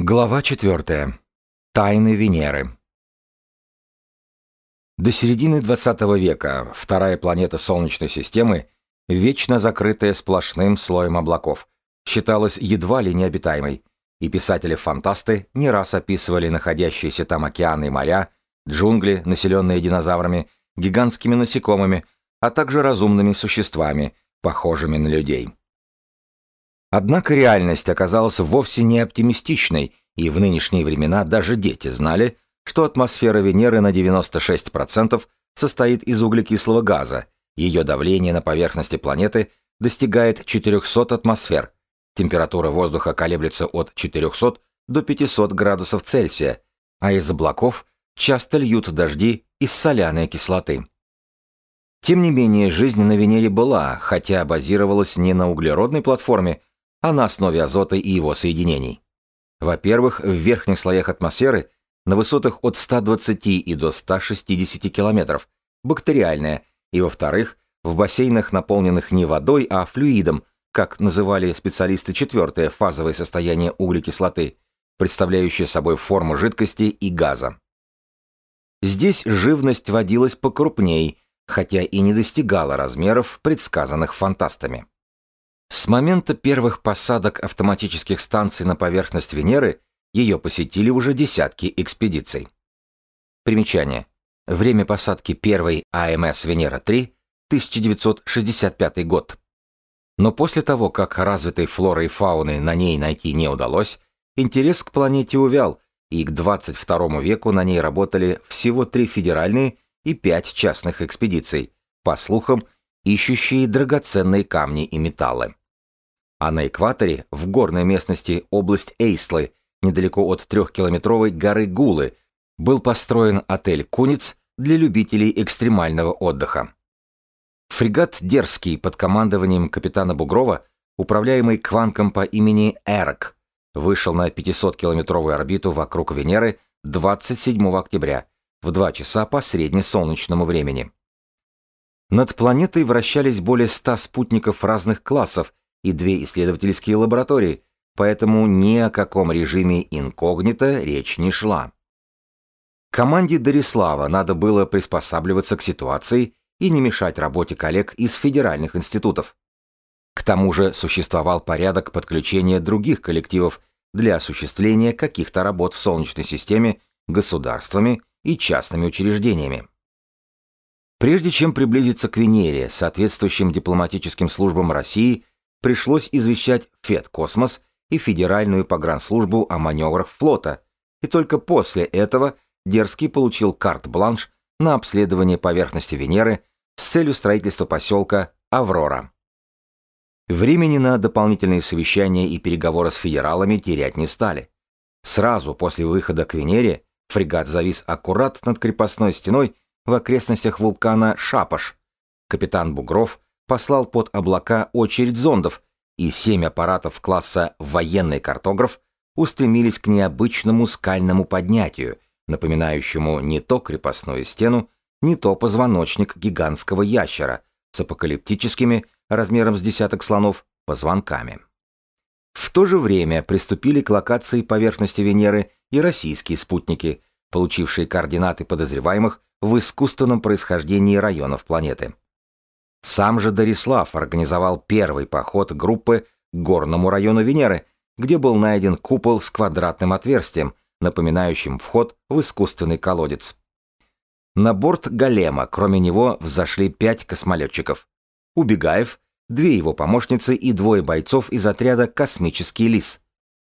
Глава 4. Тайны Венеры. До середины 20 века вторая планета Солнечной системы, вечно закрытая сплошным слоем облаков, считалась едва ли необитаемой, и писатели-фантасты не раз описывали находящиеся там океаны и моря, джунгли, населенные динозаврами, гигантскими насекомыми, а также разумными существами, похожими на людей. Однако реальность оказалась вовсе не оптимистичной, и в нынешние времена даже дети знали, что атмосфера Венеры на 96% состоит из углекислого газа, ее давление на поверхности планеты достигает 400 атмосфер, температура воздуха колеблется от 400 до 500 градусов Цельсия, а из облаков часто льют дожди из соляной кислоты. Тем не менее, жизнь на Венере была, хотя базировалась не на углеродной платформе, а на основе азота и его соединений. Во-первых, в верхних слоях атмосферы на высотах от 120 и до 160 километров бактериальная, и во-вторых, в бассейнах, наполненных не водой, а флюидом, как называли специалисты четвертое фазовое состояние углекислоты, представляющее собой форму жидкости и газа. Здесь живность водилась покрупней, хотя и не достигала размеров, предсказанных фантастами. С момента первых посадок автоматических станций на поверхность Венеры ее посетили уже десятки экспедиций. Примечание. Время посадки первой АМС Венера-3 1965 год. Но после того, как развитой флоры и фауны на ней найти не удалось, интерес к планете увял, и к 22 веку на ней работали всего три федеральные и пять частных экспедиций, по слухам, ищущие драгоценные камни и металлы. А на экваторе, в горной местности область Эйслы, недалеко от трехкилометровой горы Гулы, был построен отель «Куниц» для любителей экстремального отдыха. Фрегат «Дерзкий» под командованием капитана Бугрова, управляемый кванком по имени Эрк, вышел на 500-километровую орбиту вокруг Венеры 27 октября в 2 часа по среднесолнечному времени. Над планетой вращались более 100 спутников разных классов и две исследовательские лаборатории, поэтому ни о каком режиме инкогнито речь не шла. Команде Дарислава надо было приспосабливаться к ситуации и не мешать работе коллег из федеральных институтов. К тому же существовал порядок подключения других коллективов для осуществления каких-то работ в Солнечной системе государствами и частными учреждениями. Прежде чем приблизиться к Венере, соответствующим дипломатическим службам России пришлось извещать Федкосмос и Федеральную погранслужбу о маневрах флота, и только после этого Дерзкий получил карт-бланш на обследование поверхности Венеры с целью строительства поселка Аврора. Времени на дополнительные совещания и переговоры с федералами терять не стали. Сразу после выхода к Венере фрегат завис аккурат над крепостной стеной в окрестностях вулкана Шапаш. Капитан Бугров послал под облака очередь зондов, и семь аппаратов класса «военный картограф» устремились к необычному скальному поднятию, напоминающему не то крепостную стену, не то позвоночник гигантского ящера с апокалиптическими, размером с десяток слонов, позвонками. В то же время приступили к локации поверхности Венеры и российские спутники, получившие координаты подозреваемых в искусственном происхождении районов планеты. Сам же Дарислав организовал первый поход группы к горному району Венеры, где был найден купол с квадратным отверстием, напоминающим вход в искусственный колодец. На борт Голема, кроме него, взошли пять космолетчиков. Убегаев, две его помощницы и двое бойцов из отряда «Космический лис».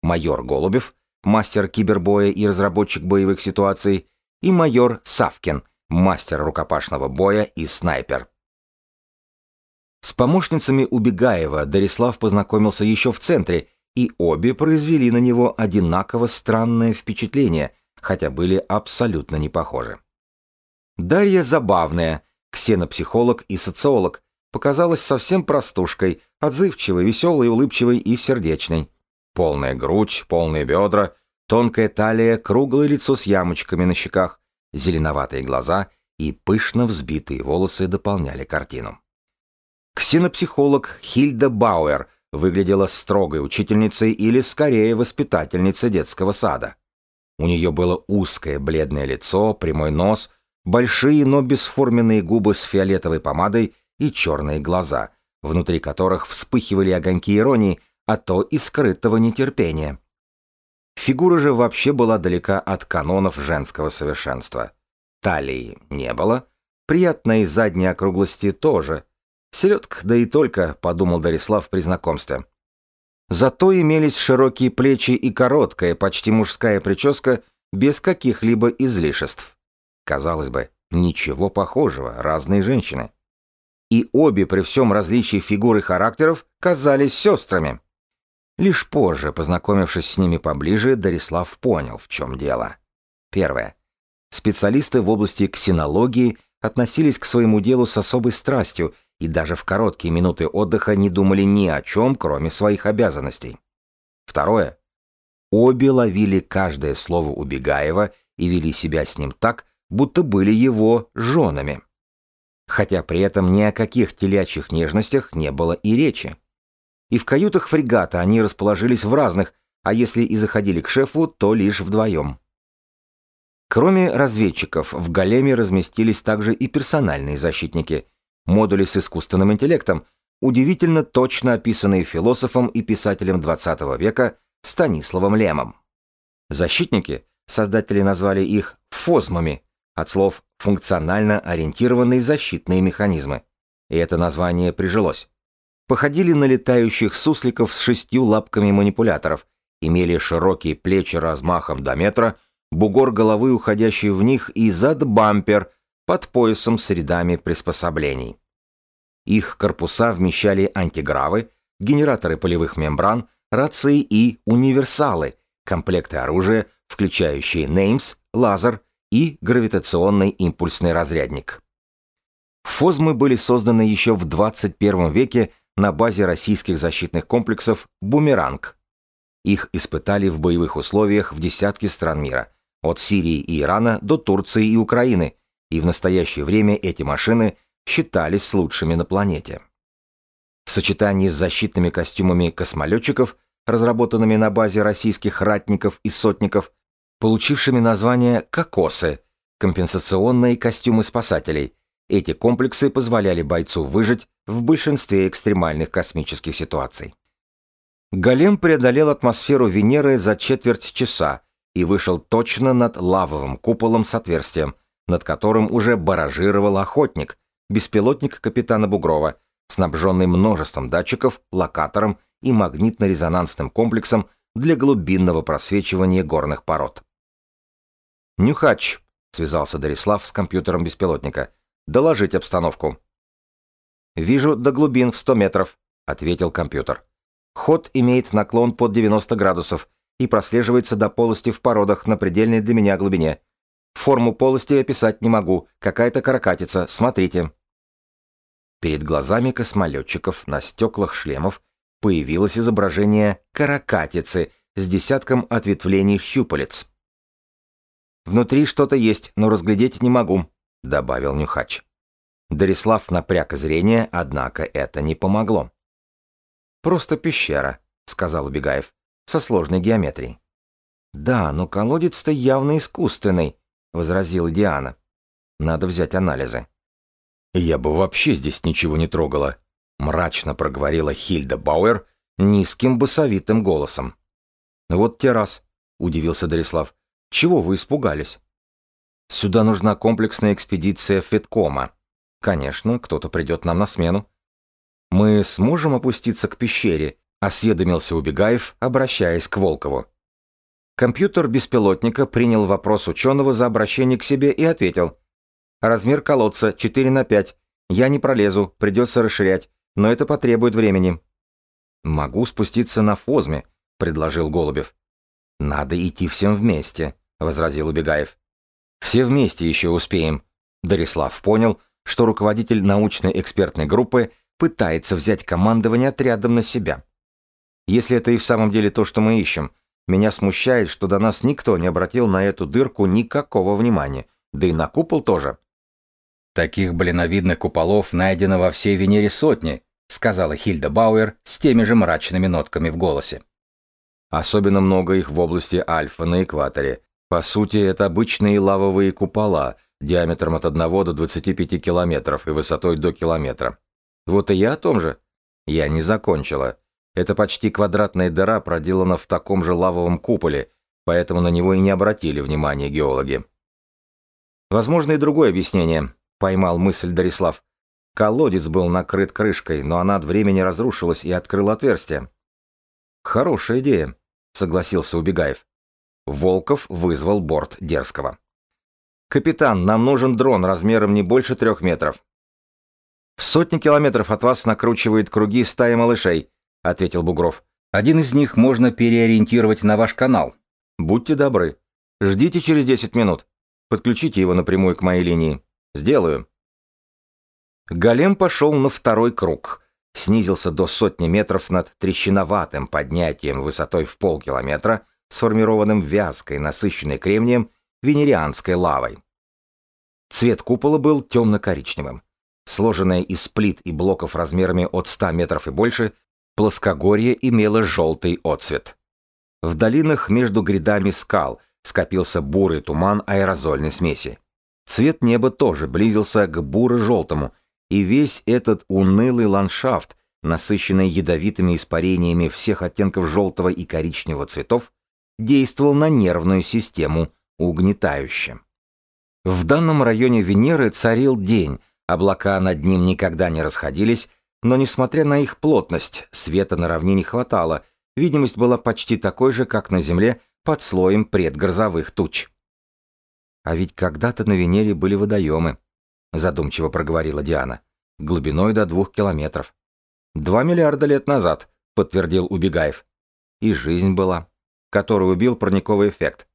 Майор Голубев, мастер кибербоя и разработчик боевых ситуаций, и майор Савкин, мастер рукопашного боя и снайпер. С помощницами Убегаева Дарислав познакомился еще в центре, и обе произвели на него одинаково странное впечатление, хотя были абсолютно не похожи. Дарья забавная, ксенопсихолог и социолог, показалась совсем простушкой, отзывчивой, веселой, улыбчивой и сердечной. Полная грудь, полные бедра, тонкая талия, круглое лицо с ямочками на щеках, зеленоватые глаза и пышно взбитые волосы дополняли картину. Ксенопсихолог Хильда Бауэр выглядела строгой учительницей или, скорее, воспитательницей детского сада. У нее было узкое бледное лицо, прямой нос, большие, но бесформенные губы с фиолетовой помадой и черные глаза, внутри которых вспыхивали огоньки иронии, а то и скрытого нетерпения. Фигура же вообще была далека от канонов женского совершенства. Талии не было, приятной задней округлости тоже. Селедка, да и только, подумал Дарислав при знакомстве. Зато имелись широкие плечи и короткая, почти мужская прическа без каких-либо излишеств. Казалось бы, ничего похожего, разные женщины. И обе при всем различии фигур и характеров казались сестрами. Лишь позже, познакомившись с ними поближе, Дарислав понял, в чем дело. Первое. Специалисты в области ксенологии относились к своему делу с особой страстью и даже в короткие минуты отдыха не думали ни о чем, кроме своих обязанностей. Второе. Обе ловили каждое слово Убегаева и вели себя с ним так, будто были его женами. Хотя при этом ни о каких телячьих нежностях не было и речи. И в каютах фрегата они расположились в разных, а если и заходили к шефу, то лишь вдвоем. Кроме разведчиков, в големе разместились также и персональные защитники, модули с искусственным интеллектом, удивительно точно описанные философом и писателем XX века Станиславом Лемом. Защитники, создатели назвали их фозмами, от слов «функционально ориентированные защитные механизмы». И это название прижилось. Походили на летающих сусликов с шестью лапками манипуляторов, имели широкие плечи размахом до метра, бугор головы, уходящий в них, и зад-бампер под поясом с рядами приспособлений. Их корпуса вмещали антигравы, генераторы полевых мембран, рации и универсалы, комплекты оружия, включающие неймс, лазер и гравитационный импульсный разрядник. Фозмы были созданы еще в 21 веке на базе российских защитных комплексов «Бумеранг». Их испытали в боевых условиях в десятки стран мира, от Сирии и Ирана до Турции и Украины, и в настоящее время эти машины считались лучшими на планете. В сочетании с защитными костюмами космолетчиков, разработанными на базе российских ратников и сотников, получившими название «кокосы», компенсационные костюмы спасателей, эти комплексы позволяли бойцу выжить в большинстве экстремальных космических ситуаций. Голем преодолел атмосферу Венеры за четверть часа и вышел точно над лавовым куполом с отверстием, над которым уже баражировал охотник, беспилотник капитана Бугрова, снабженный множеством датчиков, локатором и магнитно-резонансным комплексом для глубинного просвечивания горных пород. «Нюхач», — связался Дарислав с компьютером беспилотника, — «доложить обстановку». «Вижу до глубин в 100 метров», — ответил компьютер. «Ход имеет наклон под 90 градусов, и прослеживается до полости в породах на предельной для меня глубине. Форму полости описать не могу, какая-то каракатица, смотрите. Перед глазами космолетчиков на стеклах шлемов появилось изображение каракатицы с десятком ответвлений щупалец. «Внутри что-то есть, но разглядеть не могу», — добавил Нюхач. Дарислав напряг зрение, однако это не помогло. «Просто пещера», — сказал Убегаев со сложной геометрией. «Да, но колодец-то явно искусственный», — возразила Диана. «Надо взять анализы». «Я бы вообще здесь ничего не трогала», — мрачно проговорила Хильда Бауэр низким басовитым голосом. «Вот те раз», — удивился Дарислав. «Чего вы испугались?» «Сюда нужна комплексная экспедиция Феткома. Конечно, кто-то придет нам на смену. Мы сможем опуститься к пещере — осведомился Убегаев, обращаясь к Волкову. Компьютер беспилотника принял вопрос ученого за обращение к себе и ответил. «Размер колодца 4 на 5. Я не пролезу, придется расширять, но это потребует времени». «Могу спуститься на Фозме», — предложил Голубев. «Надо идти всем вместе», — возразил Убегаев. «Все вместе еще успеем». Дарислав понял, что руководитель научной экспертной группы пытается взять командование отрядом на себя. Если это и в самом деле то, что мы ищем, меня смущает, что до нас никто не обратил на эту дырку никакого внимания, да и на купол тоже. Таких блиновидных куполов найдено во всей Венере сотни, сказала Хильда Бауэр с теми же мрачными нотками в голосе. Особенно много их в области Альфа на экваторе. По сути, это обычные лавовые купола диаметром от 1 до 25 километров и высотой до километра. Вот и я о том же. Я не закончила. Это почти квадратная дыра проделана в таком же лавовом куполе, поэтому на него и не обратили внимания геологи. Возможно и другое объяснение, поймал мысль Дарислав. Колодец был накрыт крышкой, но она от времени разрушилась и открыла отверстие. Хорошая идея, согласился Убегаев. Волков вызвал борт Дерзкого. «Капитан, нам нужен дрон размером не больше трех метров». «В сотни километров от вас накручивает круги стая малышей», — ответил Бугров. «Один из них можно переориентировать на ваш канал. Будьте добры. Ждите через десять минут. Подключите его напрямую к моей линии. Сделаю». Голем пошел на второй круг — снизился до сотни метров над трещиноватым поднятием высотой в полкилометра, сформированным вязкой, насыщенной кремнием, венерианской лавой. Цвет купола был темно-коричневым. Сложенное из плит и блоков размерами от 100 метров и больше, плоскогорье имело желтый отцвет. В долинах между грядами скал скопился бурый туман аэрозольной смеси. Цвет неба тоже близился к буро-желтому, и весь этот унылый ландшафт, насыщенный ядовитыми испарениями всех оттенков желтого и коричневого цветов, действовал на нервную систему угнетающе. В данном районе Венеры царил день, облака над ним никогда не расходились, но несмотря на их плотность, света на равнине хватало, видимость была почти такой же, как на Земле под слоем предгрозовых туч. А ведь когда-то на Венере были водоемы, задумчиво проговорила Диана. Глубиной до двух километров. Два миллиарда лет назад, подтвердил Убегаев. И жизнь была, которую убил парниковый эффект.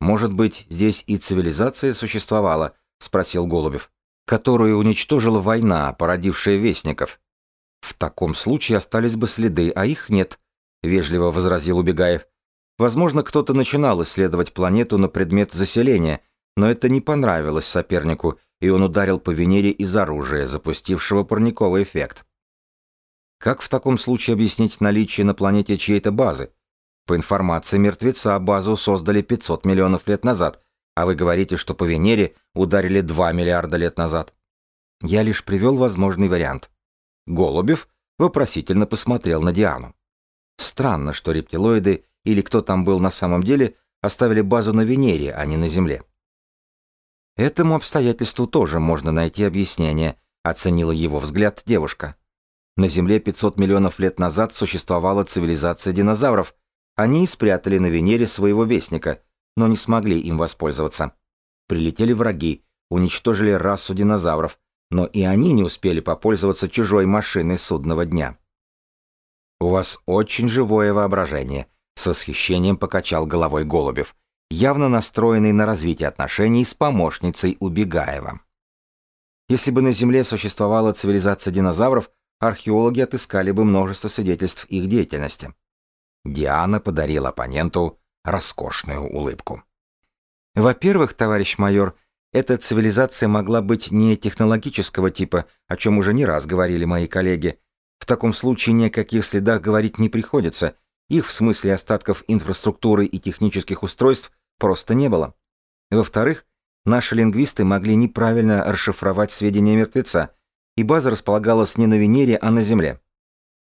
Может быть, здесь и цивилизация существовала, спросил Голубев, которую уничтожила война, породившая вестников. В таком случае остались бы следы, а их нет, вежливо возразил Убегаев. Возможно, кто-то начинал исследовать планету на предмет заселения, но это не понравилось сопернику, и он ударил по Венере из оружия, запустившего парниковый эффект. Как в таком случае объяснить наличие на планете чьей-то базы? По информации мертвеца, базу создали 500 миллионов лет назад, а вы говорите, что по Венере ударили 2 миллиарда лет назад. Я лишь привел возможный вариант. Голубев вопросительно посмотрел на Диану. Странно, что рептилоиды или кто там был на самом деле оставили базу на Венере, а не на Земле. Этому обстоятельству тоже можно найти объяснение, оценила его взгляд девушка. На Земле 500 миллионов лет назад существовала цивилизация динозавров. Они спрятали на Венере своего вестника, но не смогли им воспользоваться. Прилетели враги, уничтожили расу динозавров, но и они не успели попользоваться чужой машиной судного дня. «У вас очень живое воображение», — с восхищением покачал головой Голубев явно настроенный на развитие отношений с помощницей Убегаева. Если бы на Земле существовала цивилизация динозавров, археологи отыскали бы множество свидетельств их деятельности. Диана подарила оппоненту роскошную улыбку. Во-первых, товарищ майор, эта цивилизация могла быть не технологического типа, о чем уже не раз говорили мои коллеги. В таком случае ни о каких следах говорить не приходится. Их в смысле остатков инфраструктуры и технических устройств просто не было. Во-вторых, наши лингвисты могли неправильно расшифровать сведения мертвеца, и база располагалась не на Венере, а на Земле.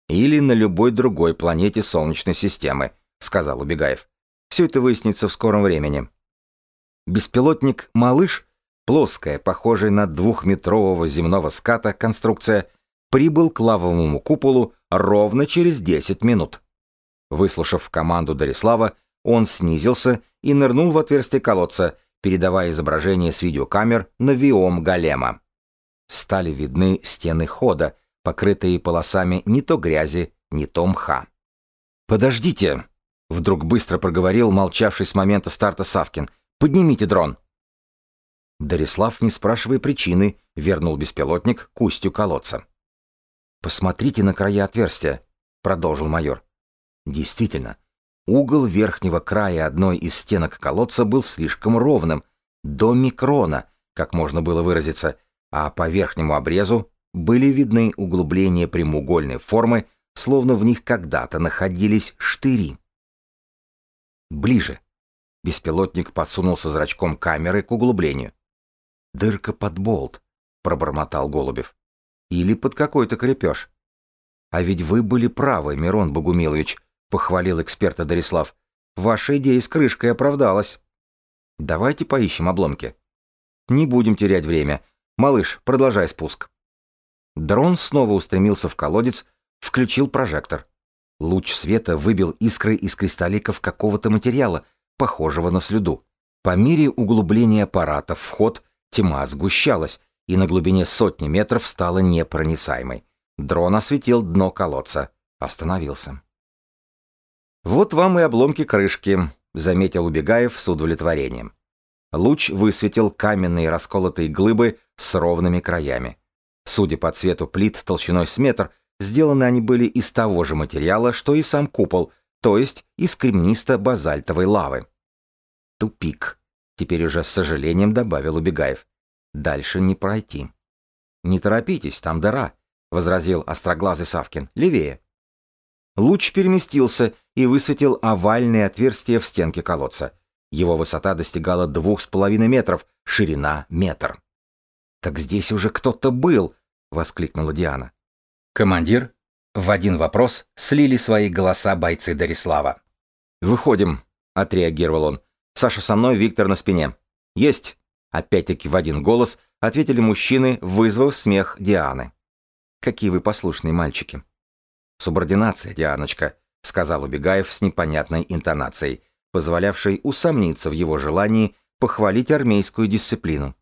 Или на любой другой планете Солнечной системы, сказал Убегаев. Все это выяснится в скором времени. Беспилотник «Малыш», плоская, похожая на двухметрового земного ската конструкция, прибыл к лавовому куполу ровно через 10 минут. Выслушав команду Дарислава, он снизился и нырнул в отверстие колодца, передавая изображение с видеокамер на виом голема. Стали видны стены хода, покрытые полосами не то грязи, не то мха. «Подождите!» — вдруг быстро проговорил молчавший с момента старта Савкин. «Поднимите дрон!» Дарислав, не спрашивая причины, вернул беспилотник к устью колодца. «Посмотрите на края отверстия», — продолжил майор. Действительно, Угол верхнего края одной из стенок колодца был слишком ровным, до микрона, как можно было выразиться, а по верхнему обрезу были видны углубления прямоугольной формы, словно в них когда-то находились штыри. Ближе. Беспилотник подсунулся зрачком камеры к углублению. «Дырка под болт», — пробормотал Голубев. «Или под какой-то крепеж». «А ведь вы были правы, Мирон Богумилович», — похвалил эксперта Дарислав. «Ваша идея с крышкой оправдалась». «Давайте поищем обломки». «Не будем терять время. Малыш, продолжай спуск». Дрон снова устремился в колодец, включил прожектор. Луч света выбил искры из кристалликов какого-то материала, похожего на слюду. По мере углубления аппарата в ход тьма сгущалась, и на глубине сотни метров стала непроницаемой. Дрон осветил дно колодца. Остановился. «Вот вам и обломки крышки», — заметил Убегаев с удовлетворением. Луч высветил каменные расколотые глыбы с ровными краями. Судя по цвету плит толщиной с метр, Сделаны они были из того же материала, что и сам купол, то есть из кремнисто-базальтовой лавы. Тупик. Теперь уже с сожалением добавил Убегаев. Дальше не пройти. Не торопитесь, там дыра, возразил остроглазый Савкин. Левее. Луч переместился и высветил овальное отверстие в стенке колодца. Его высота достигала двух с половиной метров, ширина — метр. «Так здесь уже кто-то был!» — воскликнула Диана. Командир, в один вопрос слили свои голоса бойцы Дарислава. «Выходим», — отреагировал он. «Саша со мной, Виктор на спине». «Есть», — опять-таки в один голос ответили мужчины, вызвав смех Дианы. «Какие вы послушные мальчики». «Субординация, Дианочка», — сказал Убегаев с непонятной интонацией, позволявшей усомниться в его желании похвалить армейскую дисциплину.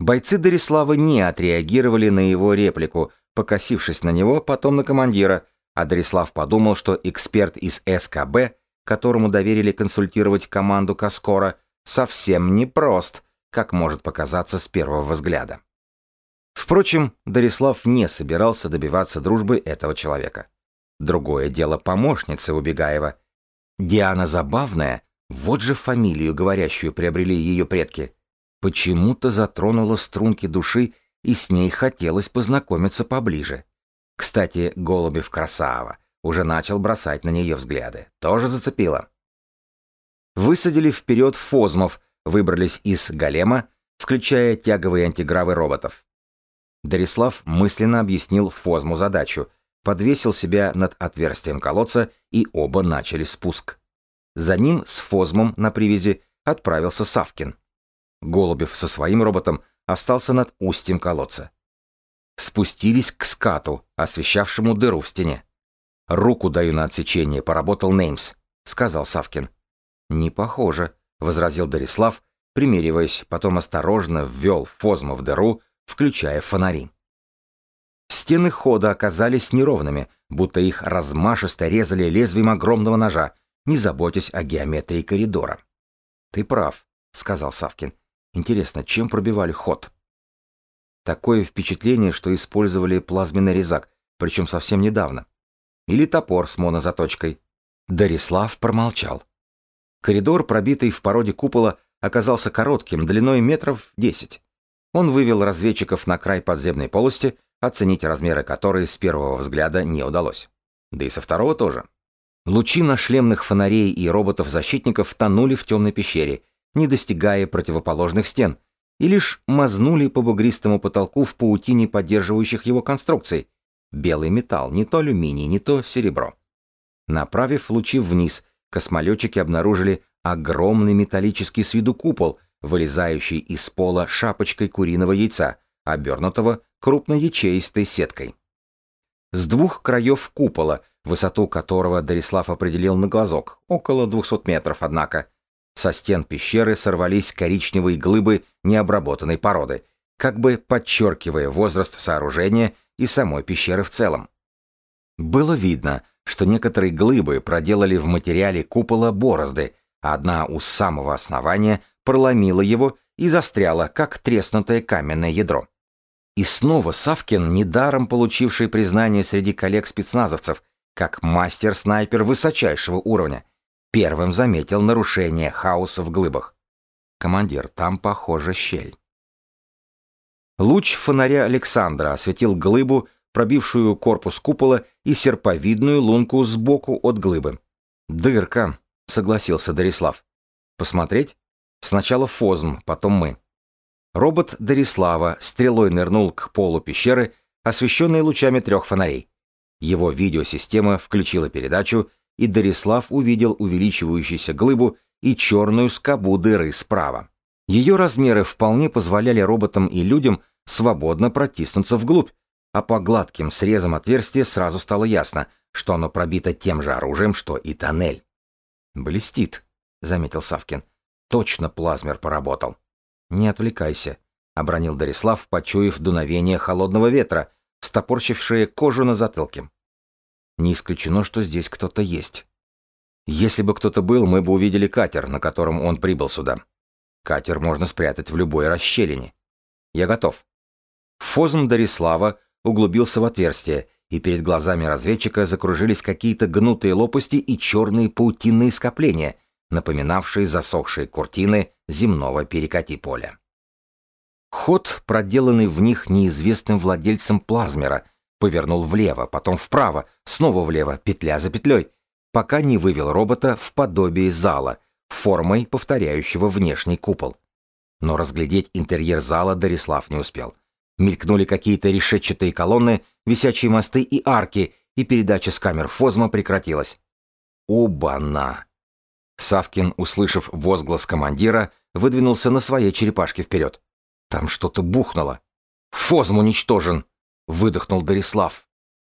Бойцы Дарислава не отреагировали на его реплику, покосившись на него, потом на командира, а Дарислав подумал, что эксперт из СКБ, которому доверили консультировать команду Каскора, совсем не прост, как может показаться с первого взгляда. Впрочем, Дарислав не собирался добиваться дружбы этого человека. Другое дело помощницы Убегаева. Диана Забавная, вот же фамилию говорящую приобрели ее предки, почему-то затронула струнки души и с ней хотелось познакомиться поближе. Кстати, Голубев красава, уже начал бросать на нее взгляды. Тоже зацепило. Высадили вперед фозмов, выбрались из голема, включая тяговые антигравы роботов. Дарислав мысленно объяснил Фозму задачу, подвесил себя над отверстием колодца, и оба начали спуск. За ним с Фозмом на привязи отправился Савкин. Голубев со своим роботом остался над устьем колодца. Спустились к скату, освещавшему дыру в стене. «Руку даю на отсечение», — поработал Неймс, — сказал Савкин. «Не похоже», — возразил Дарислав, примериваясь, потом осторожно ввел фозму в дыру, включая фонари. Стены хода оказались неровными, будто их размашисто резали лезвием огромного ножа, не заботясь о геометрии коридора. «Ты прав», — сказал Савкин. Интересно, чем пробивали ход? Такое впечатление, что использовали плазменный резак, причем совсем недавно. Или топор с монозаточкой. Дарислав промолчал. Коридор, пробитый в породе купола, оказался коротким, длиной метров десять. Он вывел разведчиков на край подземной полости, оценить размеры которой с первого взгляда не удалось. Да и со второго тоже. Лучи на шлемных фонарей и роботов-защитников тонули в темной пещере, не достигая противоположных стен, и лишь мазнули по бугристому потолку в паутине поддерживающих его конструкций. Белый металл, не то алюминий, не то серебро. Направив лучи вниз, космолетчики обнаружили огромный металлический с виду купол, вылезающий из пола шапочкой куриного яйца, обернутого крупноячеистой сеткой. С двух краев купола, высоту которого Дарислав определил на глазок, около 200 метров, однако, со стен пещеры сорвались коричневые глыбы необработанной породы, как бы подчеркивая возраст сооружения и самой пещеры в целом. Было видно, что некоторые глыбы проделали в материале купола борозды, а одна у самого основания проломила его и застряла, как треснутое каменное ядро. И снова Савкин, недаром получивший признание среди коллег-спецназовцев, как мастер-снайпер высочайшего уровня, Первым заметил нарушение хаоса в глыбах. Командир, там, похоже, щель. Луч фонаря Александра осветил глыбу, пробившую корпус купола и серповидную лунку сбоку от глыбы. «Дырка», — согласился Дарислав. «Посмотреть? Сначала Фозм, потом мы». Робот Дарислава стрелой нырнул к полу пещеры, освещенной лучами трех фонарей. Его видеосистема включила передачу, и Дарислав увидел увеличивающуюся глыбу и черную скобу дыры справа. Ее размеры вполне позволяли роботам и людям свободно протиснуться вглубь, а по гладким срезам отверстия сразу стало ясно, что оно пробито тем же оружием, что и тоннель. «Блестит», — заметил Савкин. «Точно плазмер поработал». «Не отвлекайся», — обронил Дарислав, почуяв дуновение холодного ветра, стопорчившее кожу на затылке. «Не исключено, что здесь кто-то есть». «Если бы кто-то был, мы бы увидели катер, на котором он прибыл сюда. Катер можно спрятать в любой расщелине. Я готов». Фозм Дарислава углубился в отверстие, и перед глазами разведчика закружились какие-то гнутые лопасти и черные паутинные скопления, напоминавшие засохшие куртины земного перекати поля. Ход, проделанный в них неизвестным владельцем плазмера, повернул влево, потом вправо, снова влево, петля за петлей, пока не вывел робота в подобие зала, формой повторяющего внешний купол. Но разглядеть интерьер зала Дарислав не успел. Мелькнули какие-то решетчатые колонны, висячие мосты и арки, и передача с камер Фозма прекратилась. Оба-на! Савкин, услышав возглас командира, выдвинулся на своей черепашке вперед. Там что-то бухнуло. «Фозм уничтожен!» — выдохнул Дарислав.